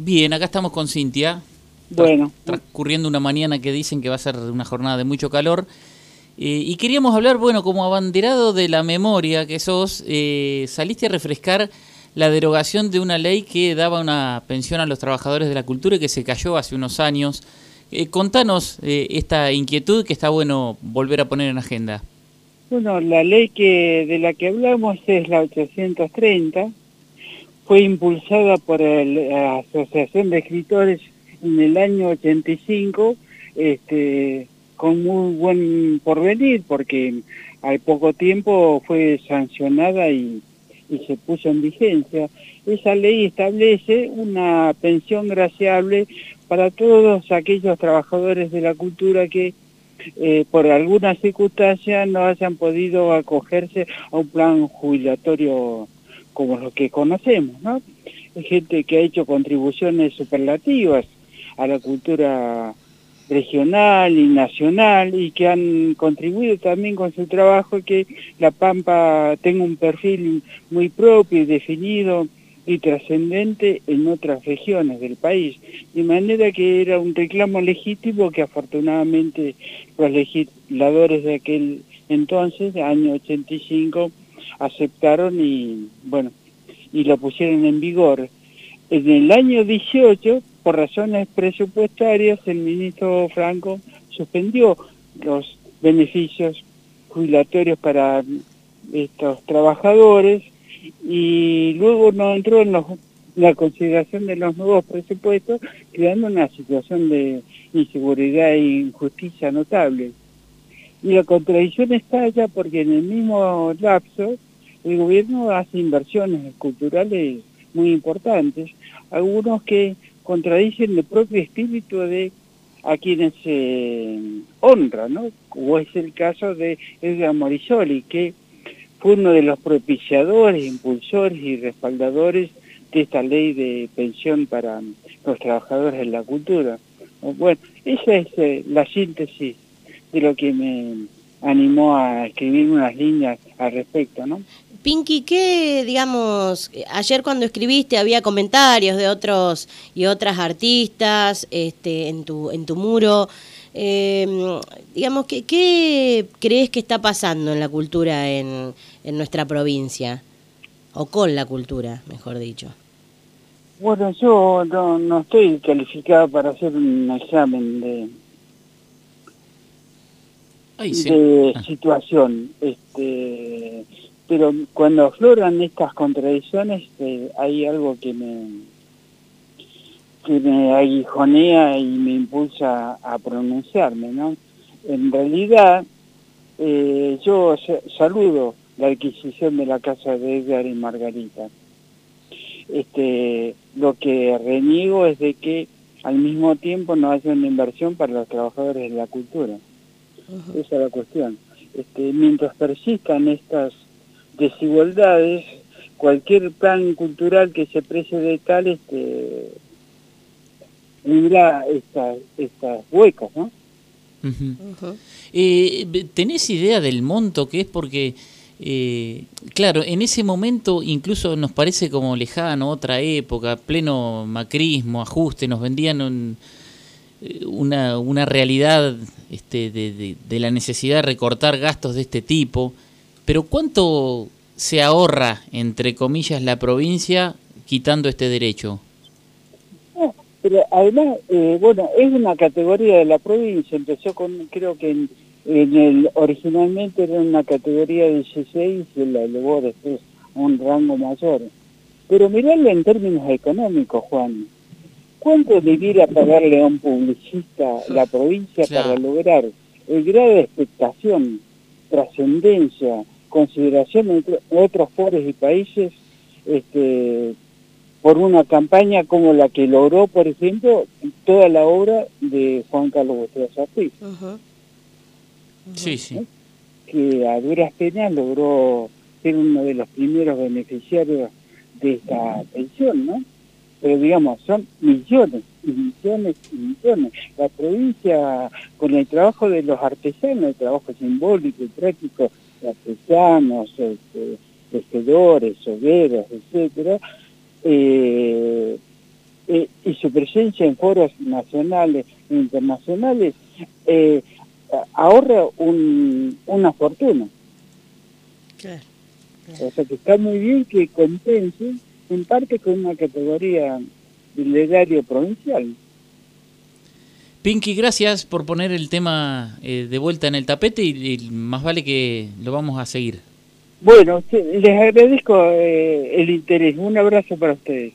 Bien, acá estamos con Cintia. Bueno. Transcurriendo una mañana que dicen que va a ser una jornada de mucho calor. Eh, y queríamos hablar, bueno, como abanderado de la memoria que sos, eh, saliste a refrescar la derogación de una ley que daba una pensión a los trabajadores de la cultura y que se cayó hace unos años. Eh, contanos esta inquietud que está bueno volver a poner en agenda. Bueno, la ley que de la que hablamos es la 830 fue impulsada por la Asociación de Escritores en el año 85, este, con muy buen porvenir, porque al poco tiempo fue sancionada y, y se puso en vigencia. Esa ley establece una pensión graciable para todos aquellos trabajadores de la cultura que eh, por alguna circunstancia no hayan podido acogerse a un plan jubilatorio como los que conocemos, ¿no? Es gente que ha hecho contribuciones superlativas a la cultura regional y nacional y que han contribuido también con su trabajo que La Pampa tenga un perfil muy propio y definido y trascendente en otras regiones del país. De manera que era un reclamo legítimo que afortunadamente los legisladores de aquel entonces, año 85, aceptaron y, bueno, y lo pusieron en vigor. En el año 18, por razones presupuestarias, el ministro Franco suspendió los beneficios jubilatorios para estos trabajadores y luego no entró en la consideración de los nuevos presupuestos, creando una situación de inseguridad e injusticia notable. Y la contradicción estalla porque en el mismo lapso el gobierno hace inversiones culturales muy importantes, algunos que contradicen el propio espíritu de a quienes se honra, ¿no? Como es el caso de Edgar Morisoli, que fue uno de los propiciadores, impulsores y respaldadores de esta ley de pensión para los trabajadores de la cultura. Bueno, esa es eh, la síntesis de lo que me animó a escribir unas líneas al respecto, ¿no? Pinky, ¿qué, digamos, ayer cuando escribiste había comentarios de otros y otras artistas este, en, tu, en tu muro? Eh, digamos, ¿qué, ¿qué crees que está pasando en la cultura en, en nuestra provincia? O con la cultura, mejor dicho. Bueno, yo no, no estoy calificado para hacer un examen de, de ah. situación. Este, pero cuando afloran estas contradicciones eh, hay algo que me que me aguijonea y me impulsa a pronunciarme, ¿no? En realidad, eh, yo saludo la adquisición de la casa de Edgar y Margarita. Este, lo que reniego es de que al mismo tiempo no haya una inversión para los trabajadores de la cultura. Esa es la cuestión. Este, mientras persistan estas desigualdades, cualquier plan cultural que se precie de tal este, tendrá estas, estas huecos, ¿no? Eh, ¿Tenés idea del monto que es? Porque, eh, claro, en ese momento incluso nos parece como lejano, otra época, pleno macrismo, ajuste, nos vendían eh, una, una realidad este, de, de, la necesidad de recortar gastos de este tipo, pero ¿cuánto se ahorra, entre comillas, la provincia quitando este derecho? pero además, eh, bueno, es una categoría de la provincia, empezó con, creo que en, el originalmente era una categoría de 16 y se la elevó después a un rango mayor. Pero mirarlo en términos económicos, Juan, ¿cuánto debiera pagarle a un publicista la provincia para lograr el grado de expectación, trascendencia, consideración en otros foros y países este, por una campaña como la que logró, por ejemplo, toda la obra de Juan Carlos Buestreza Sí, sí. Que a duras penas logró ser uno de los primeros beneficiarios de esta pensión, ¿no? Pero digamos, son millones y millones y millones. La provincia, con el trabajo de los artesanos, el trabajo simbólico y práctico de artesanos, este, tejedores, hogueros, etcétera, eh, eh, y su presencia en foros nacionales e internacionales eh, ahorra un, una fortuna. Claro, O sea que está muy bien que compense en parte con una categoría legario provincial. Pinky, gracias por poner el tema eh, de vuelta en el tapete y, más vale que lo vamos a seguir. Bueno, les agradezco eh, el interés. Un abrazo para ustedes.